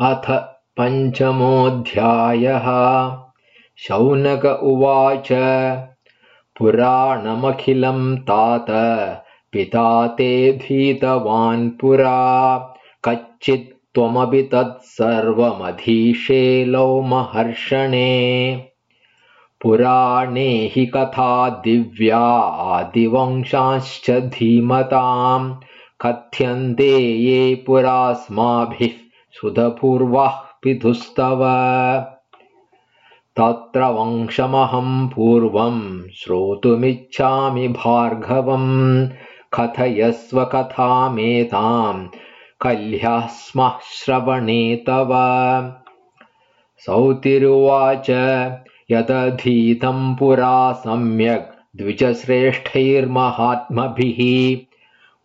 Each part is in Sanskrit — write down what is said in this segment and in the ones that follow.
अथ पञ्चमोऽध्यायः। शौनक उवाच पुराणमखिलं तात पिता ते धीतवान् पुरा। कच्चित् त्वमपि तत्सर्वमधीशे लौमहर्षणे पुराणे हि कथा दिव्या आदिवंशाश्च धीमताम्। कथ्यन्ते ये पुरास्माभिः सुधपूर्वाः पितुस्तव। तत्र वंशमहं पूर्वं श्रोतुमिच्छामि भार्गवम् कथयस्व कथामेतां कल्ह्यः स्मः श्रवणे तव। सौतिरुवाच यदधीतं पुरा सम्यग् द्विजश्रेष्ठैर्महात्मभिः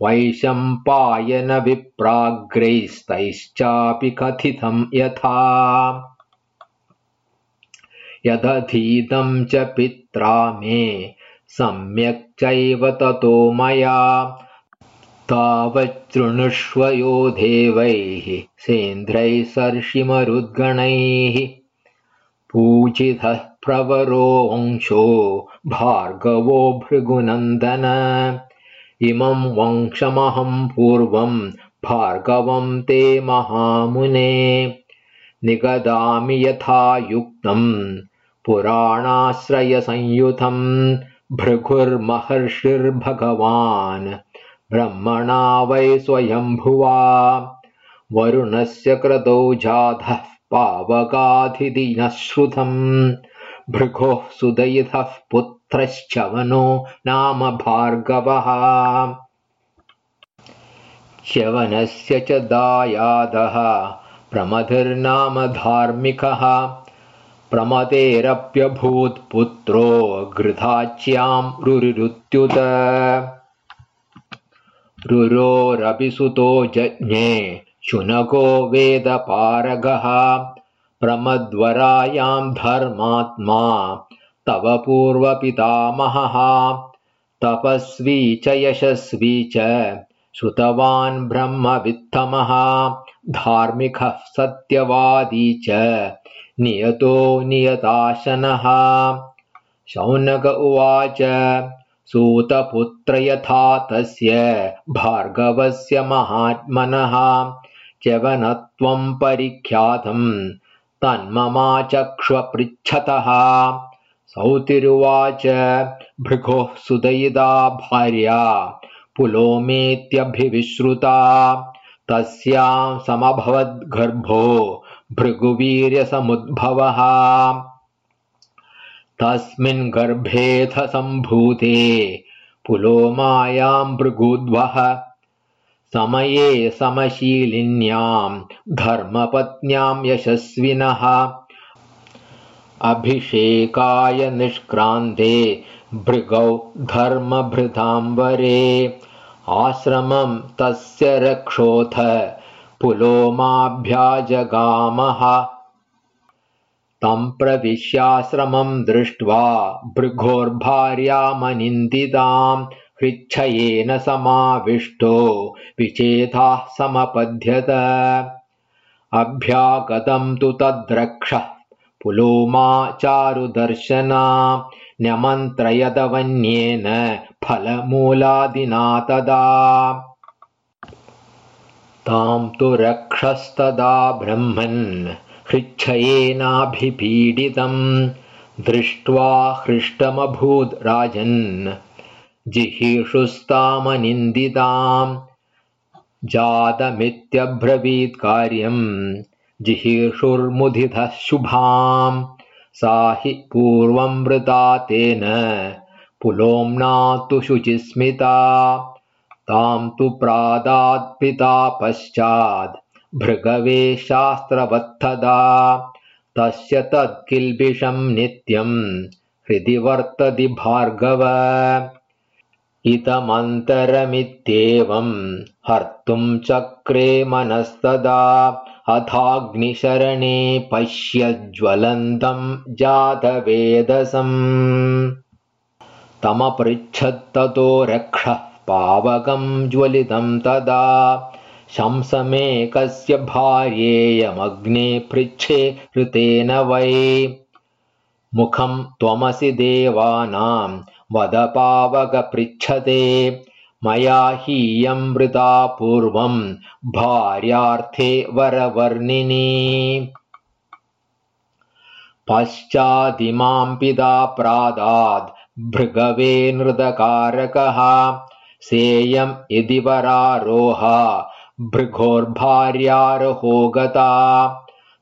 वैशम्पायनविप्राग्रैस्तैश्चापि कथितं यथा। यदधीतं च पित्रा मे सम्यक् चैव ततो मया। तावच्चृणुष्व यो देवैः सेन्द्रैः सर्षिमरुद्गणैः। पूजितः प्रवरो वंशो भार्गवो भृगुनन्दन इमं वंशमहं पूर्वं भार्गवं ते महामुने। निगदामि यथा युक्तं पुराणाश्रयसंयुतं भृगुर्महर्षिर्भगवान्। ब्रह्मणा वै स्वयम्भुवा वरुणस्य क्रतौ जाधः पावकाधिदिनः श्रुतम् भृगोः सुदयितः पुत्रश्चवनो नाम भार्गवः। च्यवनस्य च दायादः प्रमथिर्नाम धार्मिकः प्रमतेरप्यभूत्पुत्रो घृताच्यां रुरुत्युत रुरोरपि सुतो जज्ञे शुनको वेदपारगः प्रमद्वरायां धर्मात्मा तव पूर्वपितामहः। तपस्वी च यशस्वी च श्रुतवान् ब्रह्मवित्तमः। धार्मिकः सत्यवादी च नियतो नियताशनः। शौनक उवाच सूतपुत्र यथा तस्य भार्गवस्य महात्मनः च्यवनत्वं परिख्यातम् तन्ममाचक्ष्वपृच्छतः सौतिरुवाच भृगोः सुदयिदा भार्या पुलोमेत्यभिविश्रुता। तस्यां समभवद्गर्भो भृगुवीर्यसमुद्भवः। तस्मिन् गर्भेऽथ सम्भूते पुलोमायां भृगुद्वः समये समशीलिन्यां धर्मपत्न्यां यशस्विनः। अभिषेकाय निष्क्रान्ते भृगौ धर्मभृताम्बरे। आश्रमं तस्य रक्षोऽथ पुलोमाभ्याजगामः। तं प्रविश्याश्रमं दृष्ट्वा भृगोर्भार्यामनिन्दितां हृच्छयेन समाविष्टो विचेताः समपद्यत। अभ्यागतं तु तद्रक्षः पुलोमा चारुदर्शना न्यमन्त्रयदवन्येन फलमूलादिना तदा। तां तु रक्षस्तदा ब्रह्मन् हृच्छयेनाभिपीडितं दृष्ट्वा हृष्टमभूद् राजन् जिहीषुस्तामनिन्दितां जातमित्यब्रवीत्कार्यं जिहीषुर्मुदितः शुभां सा हि पूर्वमृता तेन पुलोम्ना तु शुचिस्मिता। तां तु प्रादात्पिता पश्चाद् भृगवे शास्त्रवत्तदा तस्य तत्किल्बिषं नित्यं हृदि वर्तति भार्गव इतमन्तरमित्येवं हर्तुं चक्रे मनस्तदा अथाग्निशरणे पश्यज्वलन्तं जातवेदसम्। तमपृच्छत्ततो रक्षः पावकं ज्वलितं तदा शंसमेकस्य भार्येयमग्ने पृच्छे ऋतेन वै। मुखं त्वमसि देवानां वदपावगपृच्छते मया हीयमृता पूर्वं भार्यार्थे वरवर्णिनी। पिता प्रादाद् भृगवे नृदकारकः। सेयम् इति वरारोहा भृगोर्भार्यारहो गता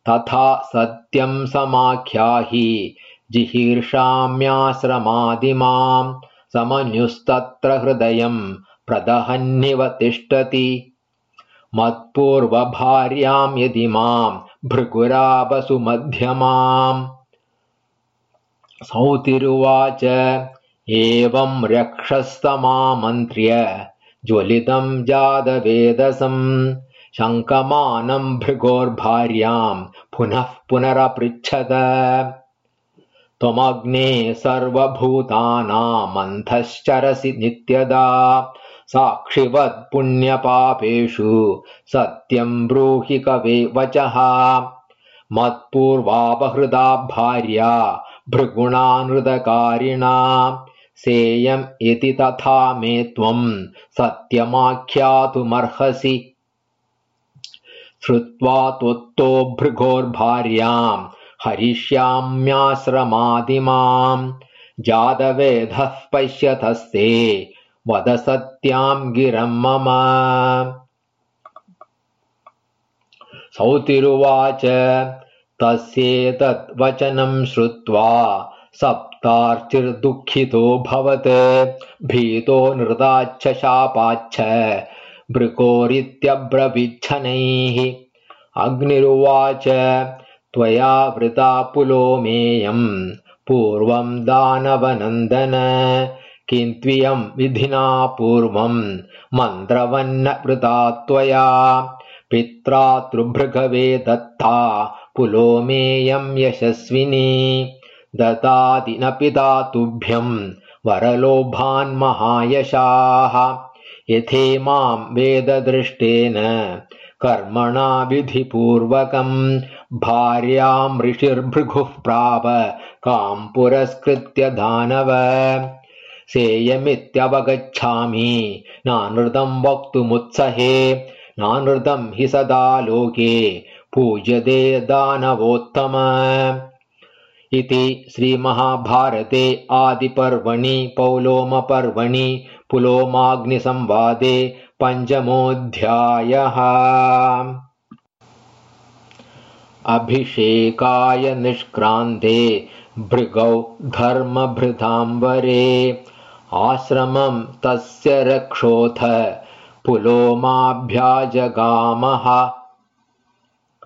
तथा सत्यं समाख्याहि जिहीर्षाम्याश्रमादिमां समन्युस्तत्र हृदयं प्रदहन्निव तिष्ठति। मत्पूर्वभार्यां यदि मां भृगुरावसुमध्यमाम् सौतिरुवाच एवं रक्षस्तमामन्त्र्य ज्वलितं जादवेदसं शङ्कमानं भृगोर्भार्यां पुनः पुनरपृच्छत त्वमग्ने सर्वभूतानामन्थश्चरसि नित्यदा। साक्षिवत्पुण्यपापेषु सत्यं ब्रूहि कवे वचः। मत्पूर्वापहृदा भार्या भृगुणानृतकारिणा सेयम् इति तथा मे त्वं सत्यमाख्यातुमर्हसि। श्रुत्वा त्वत्तो भृगोर्भार्यां हरिष्याम्याश्रमादिमां जातवेधः पश्यतस्ते वद सत्यां गिरं मम। सौतिरुवाच तस्येतद्वचनं श्रुत्वा सप्तार्चिर्दुःखितोऽभवत् भीतो नृताच्छ शापाच्छ भृकोरित्यब्रवीच्छनैः। अग्निरुवाच त्वया वृता पुलोमेयं पूर्वं दानवनन्दन किन्त्वियं विधिना पूर्वं। मन्त्रवन्न वृता त्वया। पित्रा तृभृगवे दत्ता पुलोमेयं यशस्विनी। दतादि न पिता तुभ्यं वरलोभान्महायशाः यथेमां वेददृष्टेन कर्मणा विधिपूर्वकं भार्यां ऋषिर्भृगुः प्राप कां पुरस्कृत्य दानव। सेयमित्यवगच्छामि। नानृतं वक्तुमुत्सहे। नानृतं हि सदा लोके। पूज्यते दानवोत्तम। इति श्रीमहाभारते आदिपर्वणि पौलोमपर्वणि पुलोमाग्निसंवादे पञ्चमोऽध्यायः। अभिषेकाय निष्क्रान्ते भृगौ धर्मभृताम्बरे। आश्रमं तस्य रक्षोथ पुलोमाभ्याजगामः